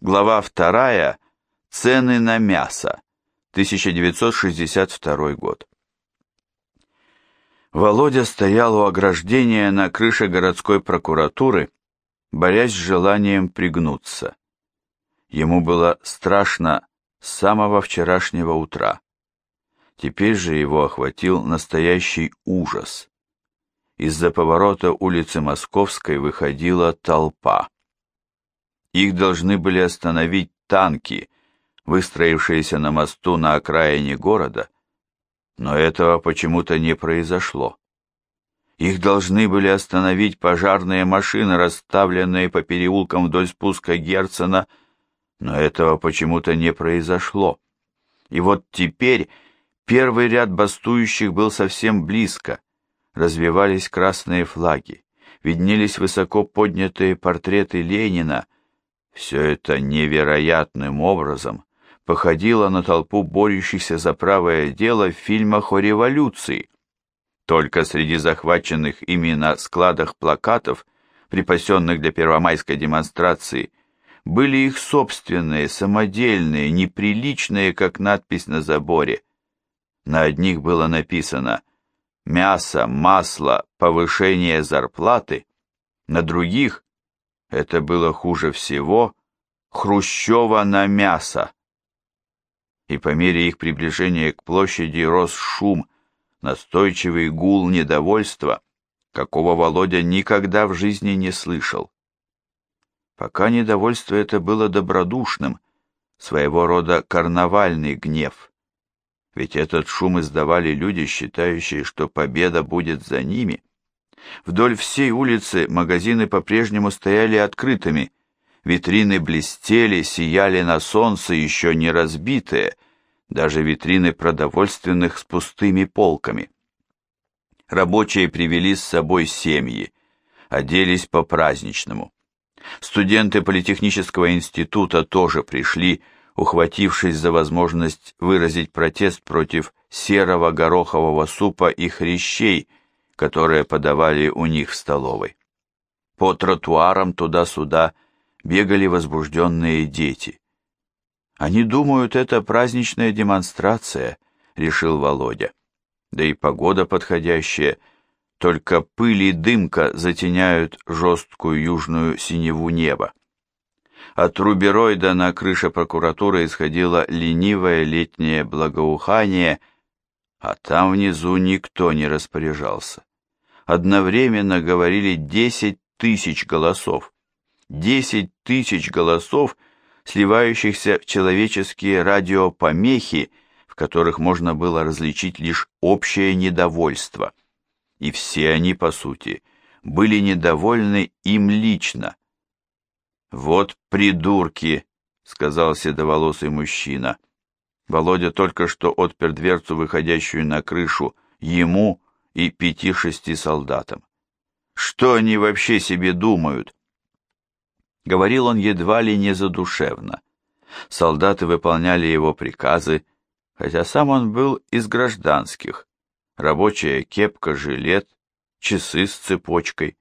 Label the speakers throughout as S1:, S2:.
S1: Глава 2. Цены на мясо. 1962 год. Володя стоял у ограждения на крыше городской прокуратуры, борясь с желанием пригнуться. Ему было страшно с самого вчерашнего утра. Теперь же его охватил настоящий ужас. Из-за поворота улицы Московской выходила толпа. Их должны были остановить танки, выстроившиеся на мосту на окраине города, но этого почему-то не произошло. Их должны были остановить пожарные машины, расставленные по переулкам вдоль спуска Герцена, но этого почему-то не произошло. И вот теперь первый ряд бастующих был совсем близко, развивались красные флаги, виднелись высоко поднятые портреты Ленина, все это невероятным образом походило на толпу борющихся за правое дело в фильмах о революции. Только среди захваченных ими на складах плакатов, припасенных для первомайской демонстрации, были их собственные, самодельные, неприличные, как надпись на заборе. На одних было написано «Мясо, масло, повышение зарплаты», на других это было хуже всего Хрущева на мясо. И по мере их приближения к площади рос шум, настойчивый гул недовольства, какого Володя никогда в жизни не слышал. Пока недовольство это было добродушным, своего рода карнавальный гнев. Ведь этот шум издавали люди, считающие, что победа будет за ними, Вдоль всей улицы магазины по-прежнему стояли открытыми, витрины блестели, сияли на солнце, еще не разбитые, даже витрины продовольственных с пустыми полками. Рабочие привели с собой семьи, оделись по-праздничному. Студенты Политехнического института тоже пришли, ухватившись за возможность выразить протест против серого горохового супа и хрящей, которые подавали у них в столовой. По тротуарам туда-сюда бегали возбужденные дети. «Они думают, это праздничная демонстрация», — решил Володя. «Да и погода подходящая, только пыль и дымка затеняют жесткую южную синеву неба». От рубероида на крыше прокуратуры исходило ленивое летнее благоухание, а там внизу никто не распоряжался одновременно говорили десять тысяч голосов. Десять тысяч голосов, сливающихся в человеческие радиопомехи, в которых можно было различить лишь общее недовольство. И все они, по сути, были недовольны им лично. «Вот придурки!» — сказал седоволосый мужчина. Володя только что отпер дверцу, выходящую на крышу, ему и пяти-шести солдатам. Что они вообще себе думают? Говорил он едва ли не задушевно. Солдаты выполняли его приказы, хотя сам он был из гражданских. Рабочая кепка, жилет, часы с цепочкой.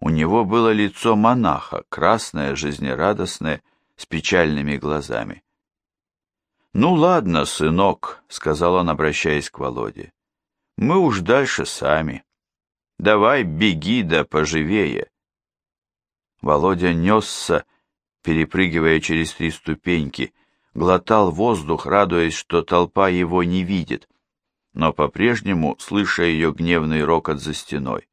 S1: У него было лицо монаха, красное, жизнерадостное, с печальными глазами. «Ну ладно, сынок», — сказал он, обращаясь к Володе. Мы уж дальше сами. Давай беги да поживее. Володя несся, перепрыгивая через три ступеньки, глотал воздух, радуясь, что толпа его не видит, но по-прежнему слыша ее гневный рокот за стеной.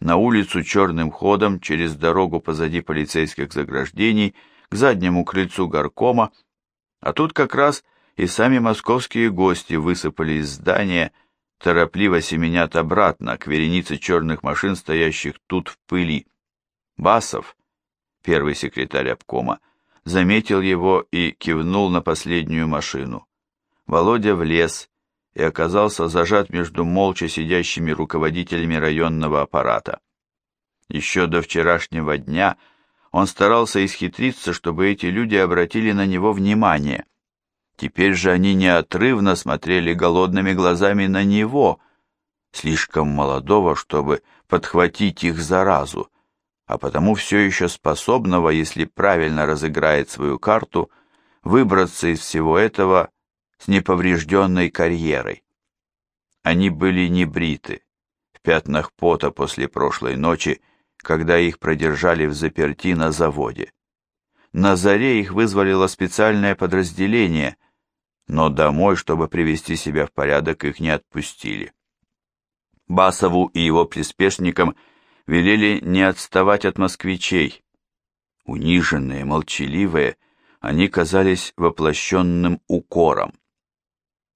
S1: На улицу черным ходом, через дорогу позади полицейских заграждений, к заднему крыльцу горкома, а тут как раз и сами московские гости высыпали из здания, торопливо семенят обратно к веренице черных машин, стоящих тут в пыли. Басов, первый секретарь обкома, заметил его и кивнул на последнюю машину. Володя влез и оказался зажат между молча сидящими руководителями районного аппарата. Еще до вчерашнего дня он старался исхитриться, чтобы эти люди обратили на него внимание – Теперь же они неотрывно смотрели голодными глазами на него, слишком молодого, чтобы подхватить их заразу, а потому все еще способного, если правильно разыграет свою карту, выбраться из всего этого с неповрежденной карьерой. Они были не бриты, в пятнах пота после прошлой ночи, когда их продержали в заперти на заводе. На заре их вызволило специальное подразделение, но домой, чтобы привести себя в порядок, их не отпустили. Басову и его приспешникам велели не отставать от москвичей. Униженные, молчаливые, они казались воплощенным укором.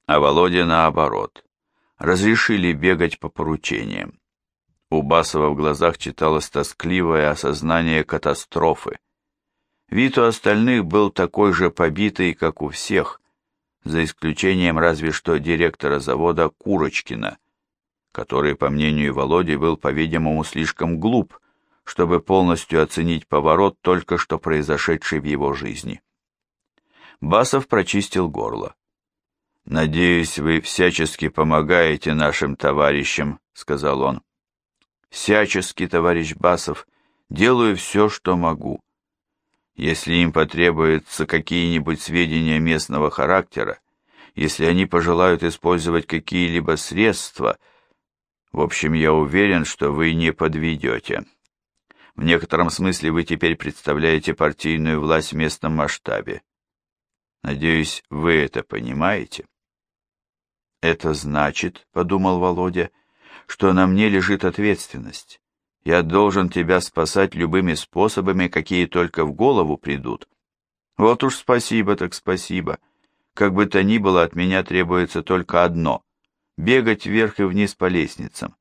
S1: А Володя наоборот, разрешили бегать по поручениям. У Басова в глазах читалось тоскливое осознание катастрофы. Вид у остальных был такой же побитый, как у всех, за исключением разве что директора завода Курочкина, который, по мнению Володи, был, по-видимому, слишком глуп, чтобы полностью оценить поворот, только что произошедший в его жизни. Басов прочистил горло. «Надеюсь, вы всячески помогаете нашим товарищам», — сказал он. «Всячески, товарищ Басов, делаю все, что могу. Если им потребуются какие-нибудь сведения местного характера, если они пожелают использовать какие-либо средства — в общем, я уверен, что вы не подведете. В некотором смысле вы теперь представляете партийную власть в местном масштабе. Надеюсь, вы это понимаете? Это значит, — подумал Володя, — что на мне лежит ответственность. Я должен тебя спасать любыми способами, какие только в голову придут. Вот уж спасибо так спасибо. Как бы то ни было, от меня требуется только одно бегать вверх и вниз по лестницам.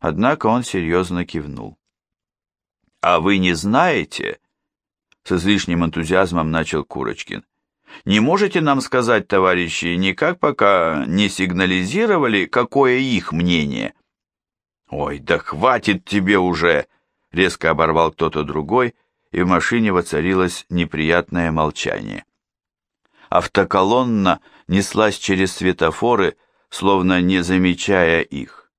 S1: Однако он серьезно кивнул. «А вы не знаете?» С излишним энтузиазмом начал Курочкин. «Не можете нам сказать, товарищи, никак пока не сигнализировали, какое их мнение?» «Ой, да хватит тебе уже!» Резко оборвал кто-то другой, и в машине воцарилось неприятное молчание. Автоколонна неслась через светофоры, словно не замечая их.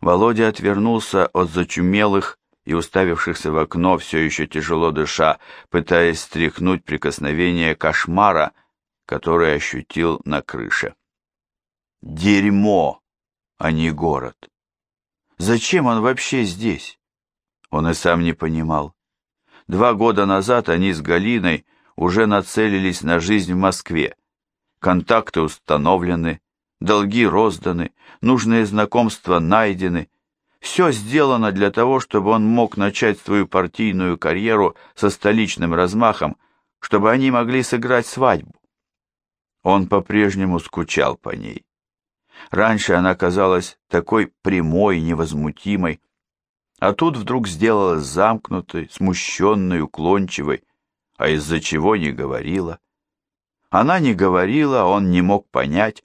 S1: Володя отвернулся от зачумелых и уставившихся в окно, все еще тяжело дыша, пытаясь стряхнуть прикосновение кошмара, который ощутил на крыше. Дерьмо, а не город. Зачем он вообще здесь? Он и сам не понимал. Два года назад они с Галиной уже нацелились на жизнь в Москве. Контакты установлены, долги розданы, нужные знакомства найдены. Все сделано для того, чтобы он мог начать свою партийную карьеру со столичным размахом, чтобы они могли сыграть свадьбу. Он по-прежнему скучал по ней. Раньше она казалась такой прямой, невозмутимой, а тут вдруг сделалась замкнутой, смущенной, уклончивой, а из-за чего не говорила. Она не говорила, он не мог понять,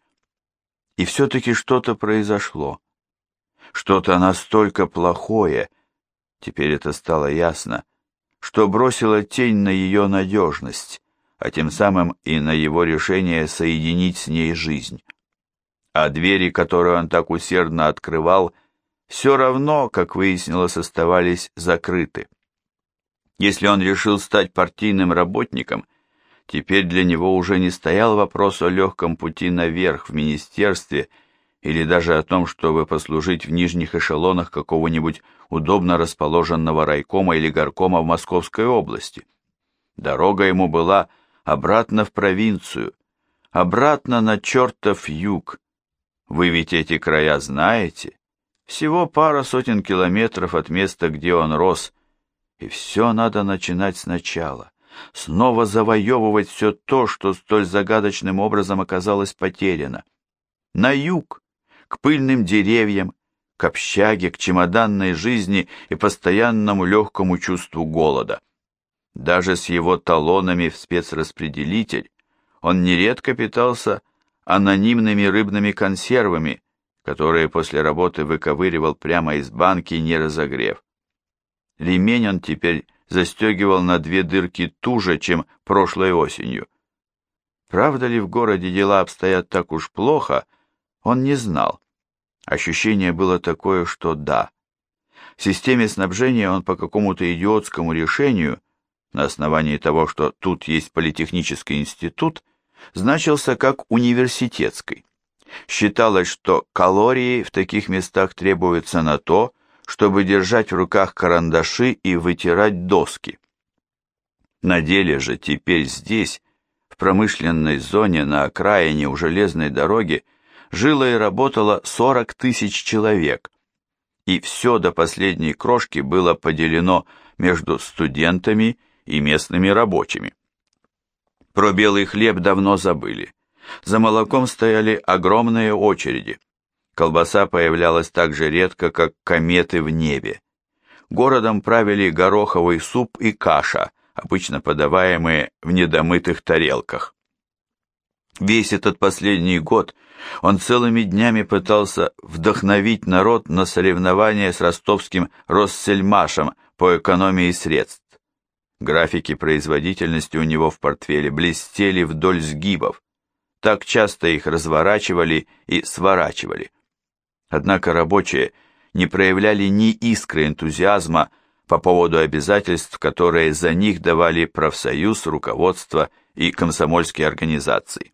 S1: и все-таки что-то произошло. Что-то настолько плохое, теперь это стало ясно, что бросило тень на ее надежность, а тем самым и на его решение соединить с ней жизнь. А двери, которые он так усердно открывал, все равно, как выяснилось, оставались закрыты. Если он решил стать партийным работником, Теперь для него уже не стоял вопрос о легком пути наверх в министерстве или даже о том, чтобы послужить в нижних эшелонах какого-нибудь удобно расположенного райкома или горкома в Московской области. Дорога ему была обратно в провинцию, обратно на чертов юг. Вы ведь эти края знаете? Всего пара сотен километров от места, где он рос, и все надо начинать сначала снова завоевывать все то, что столь загадочным образом оказалось потеряно. На юг, к пыльным деревьям, к общаге, к чемоданной жизни и постоянному легкому чувству голода. Даже с его талонами в спецраспределитель он нередко питался анонимными рыбными консервами, которые после работы выковыривал прямо из банки, не разогрев. Ремень он теперь застегивал на две дырки туже, чем прошлой осенью. Правда ли в городе дела обстоят так уж плохо, он не знал. Ощущение было такое, что да. В системе снабжения он по какому-то идиотскому решению, на основании того, что тут есть политехнический институт, значился как университетский. Считалось, что калории в таких местах требуются на то, чтобы держать в руках карандаши и вытирать доски. На деле же теперь здесь, в промышленной зоне на окраине у железной дороги, жило и работало 40 тысяч человек, и все до последней крошки было поделено между студентами и местными рабочими. Про белый хлеб давно забыли. За молоком стояли огромные очереди. Колбаса появлялась так же редко, как кометы в небе. Городом правили гороховый суп и каша, обычно подаваемые в недомытых тарелках. Весь этот последний год он целыми днями пытался вдохновить народ на соревнования с ростовским Россельмашем по экономии средств. Графики производительности у него в портфеле блестели вдоль сгибов. Так часто их разворачивали и сворачивали. Однако рабочие не проявляли ни искры энтузиазма по поводу обязательств, которые за них давали профсоюз, руководство и комсомольские организации.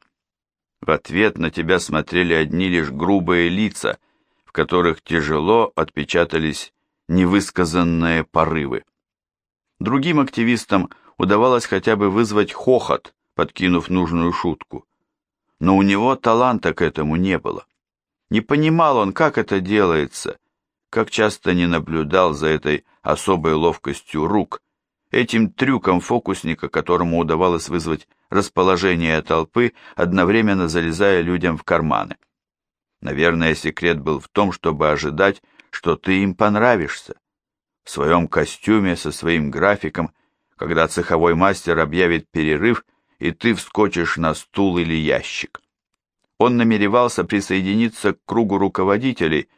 S1: В ответ на тебя смотрели одни лишь грубые лица, в которых тяжело отпечатались невысказанные порывы. Другим активистам удавалось хотя бы вызвать хохот, подкинув нужную шутку. Но у него таланта к этому не было. Не понимал он, как это делается, как часто не наблюдал за этой особой ловкостью рук, этим трюком фокусника, которому удавалось вызвать расположение толпы, одновременно залезая людям в карманы. Наверное, секрет был в том, чтобы ожидать, что ты им понравишься. Своем костюме, со своим графиком, когда цеховой мастер объявит перерыв, и ты вскочишь на стул или ящик. Он намеревался присоединиться к кругу руководителей.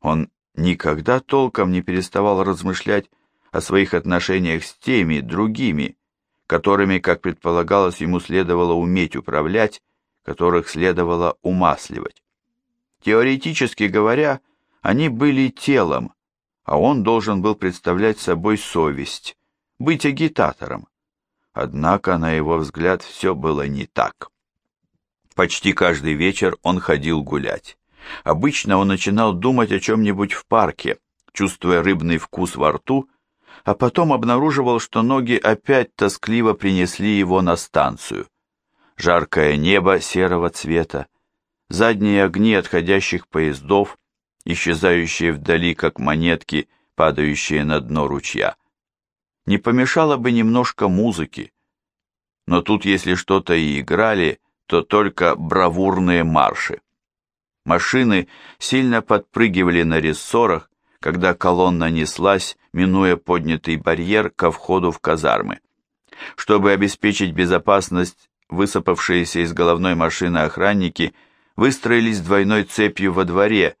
S1: Он никогда толком не переставал размышлять о своих отношениях с теми, другими, которыми, как предполагалось, ему следовало уметь управлять, которых следовало умасливать. Теоретически говоря, они были телом, а он должен был представлять собой совесть, быть агитатором. Однако, на его взгляд, все было не так. Почти каждый вечер он ходил гулять. Обычно он начинал думать о чем-нибудь в парке, чувствуя рыбный вкус во рту а потом обнаруживал, что ноги опять тоскливо принесли его на станцию. Жаркое небо серого цвета, задние огни отходящих поездов, исчезающие вдали, как монетки, падающие на дно ручья. Не помешало бы немножко музыки, но тут, если что-то и играли, то только бравурные марши. Машины сильно подпрыгивали на рессорах, когда колонна неслась, минуя поднятый барьер ко входу в казармы. Чтобы обеспечить безопасность, высыпавшиеся из головной машины охранники выстроились двойной цепью во дворе,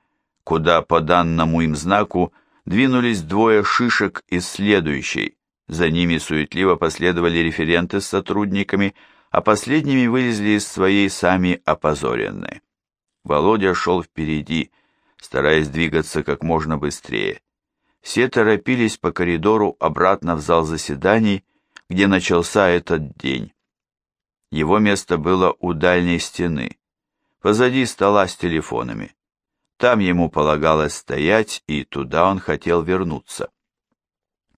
S1: куда по данному им знаку двинулись двое шишек из следующей. За ними суетливо последовали референты с сотрудниками, а последними вылезли из своей сами опозоренные. Володя шел впереди, стараясь двигаться как можно быстрее. Все торопились по коридору обратно в зал заседаний, где начался этот день. Его место было у дальней стены, позади стола с телефонами. Там ему полагалось стоять, и туда он хотел вернуться.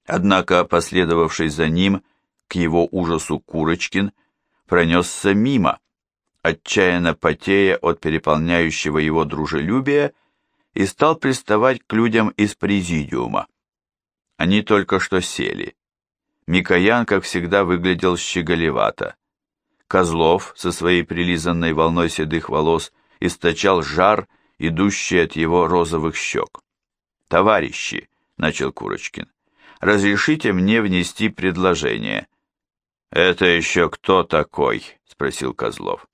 S1: Однако, последовавший за ним, к его ужасу Курочкин, пронесся мимо, отчаянно потея от переполняющего его дружелюбия и стал приставать к людям из президиума. Они только что сели. Микоян, как всегда, выглядел щеголевато. Козлов со своей прилизанной волной седых волос источал жар, идущий от его розовых щек. «Товарищи», — начал Курочкин, — «разрешите мне внести предложение». «Это еще кто такой?» — спросил Козлов.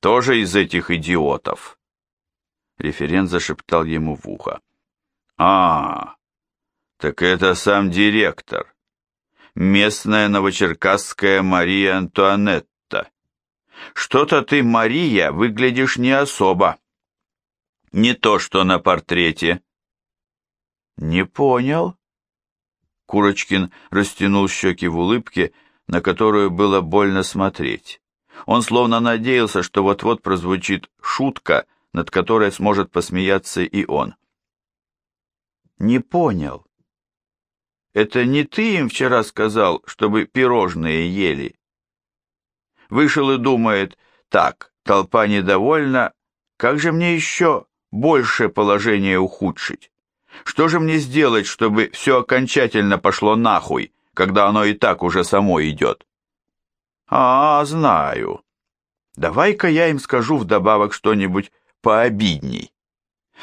S1: «Тоже из этих идиотов?» Референт зашептал ему в ухо. «А, так это сам директор. Местная новочеркасская Мария Антуанетта. Что-то ты, Мария, выглядишь не особо. Не то, что на портрете». Не понял. Курочкин растянул щеки в улыбке, на которую было больно смотреть. Он словно надеялся, что вот-вот прозвучит шутка, над которой сможет посмеяться и он. «Не понял. Это не ты им вчера сказал, чтобы пирожные ели?» Вышел и думает, так, толпа недовольна, как же мне еще больше положение ухудшить? Что же мне сделать, чтобы все окончательно пошло нахуй, когда оно и так уже само идет? А, знаю. Давай-ка я им скажу вдобавок что-нибудь пообидней.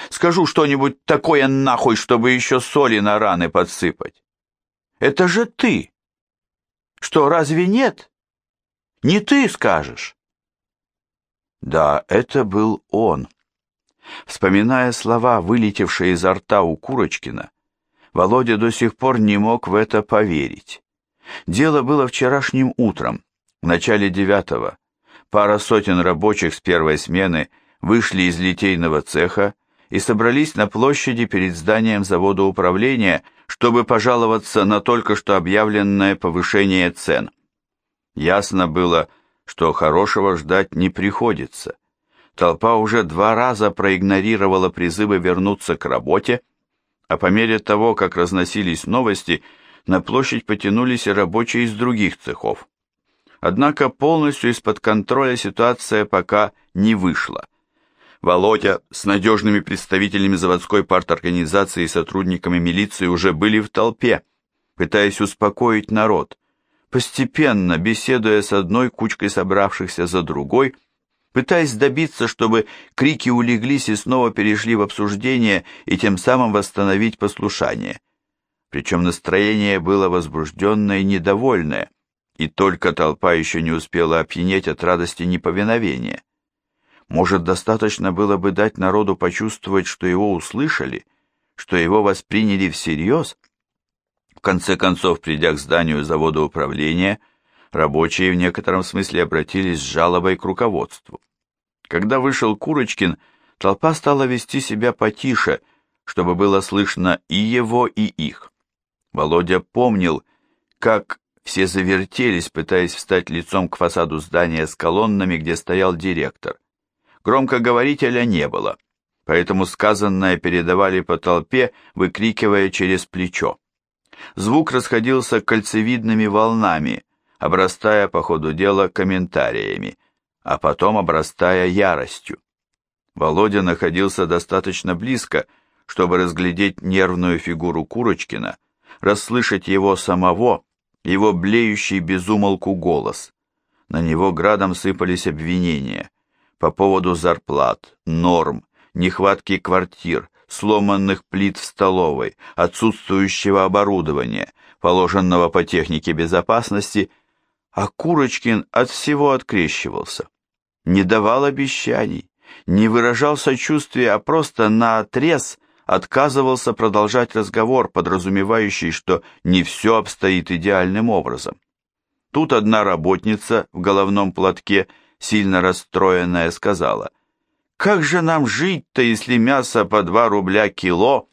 S1: Скажу что-нибудь такое нахуй, чтобы еще соли на раны подсыпать. Это же ты. Что, разве нет? Не ты скажешь. Да, это был он. Вспоминая слова, вылетевшие изо рта у Курочкина, Володя до сих пор не мог в это поверить. Дело было вчерашним утром, в начале девятого. Пара сотен рабочих с первой смены вышли из литейного цеха и собрались на площади перед зданием завода управления, чтобы пожаловаться на только что объявленное повышение цен. Ясно было, что хорошего ждать не приходится. Толпа уже два раза проигнорировала призывы вернуться к работе, а по мере того, как разносились новости, на площадь потянулись и рабочие из других цехов. Однако полностью из-под контроля ситуация пока не вышла. Володя с надежными представителями заводской парторганизации и сотрудниками милиции уже были в толпе, пытаясь успокоить народ, постепенно беседуя с одной кучкой собравшихся за другой, пытаясь добиться, чтобы крики улеглись и снова перешли в обсуждение и тем самым восстановить послушание. Причем настроение было возбужденное и недовольное, и только толпа еще не успела опьянеть от радости неповиновения. Может, достаточно было бы дать народу почувствовать, что его услышали, что его восприняли всерьез? В конце концов, придя к зданию завода управления, рабочие в некотором смысле обратились с жалобой к руководству. Когда вышел Курочкин, толпа стала вести себя потише, чтобы было слышно и его, и их. Володя помнил, как все завертелись, пытаясь встать лицом к фасаду здания с колоннами, где стоял директор. Громкоговорителя не было, поэтому сказанное передавали по толпе, выкрикивая через плечо. Звук расходился кольцевидными волнами, обрастая по ходу дела комментариями, а потом обрастая яростью. Володя находился достаточно близко, чтобы разглядеть нервную фигуру Курочкина, расслышать его самого, его блеющий безумолку голос. На него градом сыпались обвинения по поводу зарплат, норм, нехватки квартир, сломанных плит в столовой, отсутствующего оборудования, положенного по технике безопасности – а Курочкин от всего открещивался. Не давал обещаний, не выражал сочувствия, а просто наотрез отказывался продолжать разговор, подразумевающий, что не все обстоит идеальным образом. Тут одна работница в головном платке, сильно расстроенная, сказала, «Как же нам жить-то, если мясо по два рубля кило?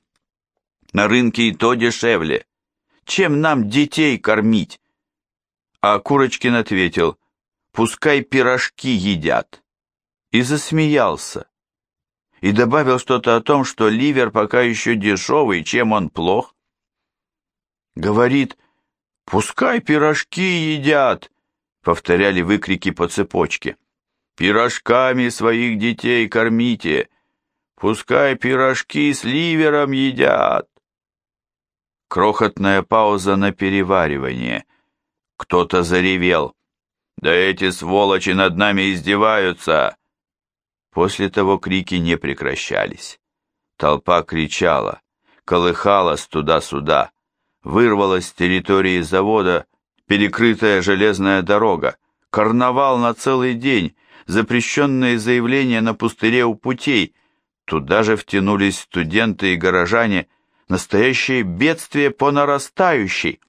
S1: На рынке и то дешевле. Чем нам детей кормить?» А Курочкин ответил, «Пускай пирожки едят». И засмеялся. И добавил что-то о том, что ливер пока еще дешевый, чем он плох. Говорит, «Пускай пирожки едят», — повторяли выкрики по цепочке. «Пирожками своих детей кормите! Пускай пирожки с ливером едят!» Крохотная пауза на переваривание — кто-то заревел. «Да эти сволочи над нами издеваются!» После того крики не прекращались. Толпа кричала, колыхалась туда-сюда, вырвалась с территории завода перекрытая железная дорога, карнавал на целый день, запрещенные заявления на пустыре у путей, туда же втянулись студенты и горожане, настоящее бедствие по нарастающей.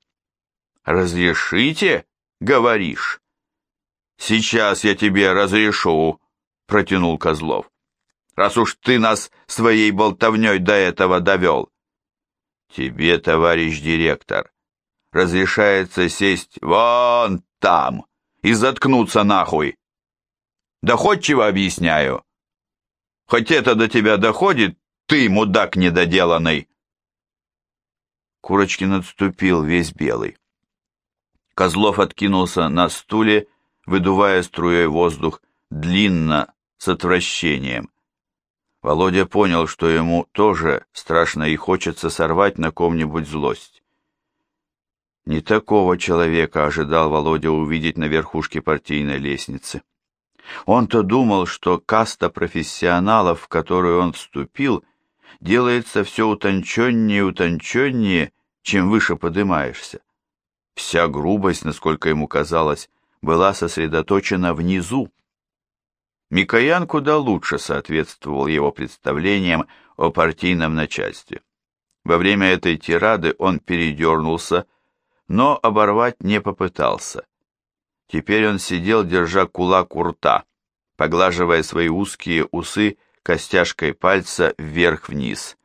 S1: «Разрешите?» — говоришь. «Сейчас я тебе разрешу», — протянул Козлов. «Раз уж ты нас своей болтовней до этого довел». Тебе, товарищ директор, разрешается сесть вон там и заткнуться нахуй. Доходчиво объясняю. Хоть это до тебя доходит, ты, мудак недоделанный. Курочкин отступил весь белый. Козлов откинулся на стуле, выдувая струей воздух, длинно, с отвращением. Володя понял, что ему тоже страшно и хочется сорвать на ком-нибудь злость. Не такого человека ожидал Володя увидеть на верхушке партийной лестницы. Он-то думал, что каста профессионалов, в которую он вступил, делается все утонченнее и утонченнее, чем выше поднимаешься. Вся грубость, насколько ему казалось, была сосредоточена внизу. Микоян куда лучше соответствовал его представлениям о партийном начальстве. Во время этой тирады он передернулся, но оборвать не попытался. Теперь он сидел, держа кулак у рта, поглаживая свои узкие усы костяшкой пальца вверх-вниз.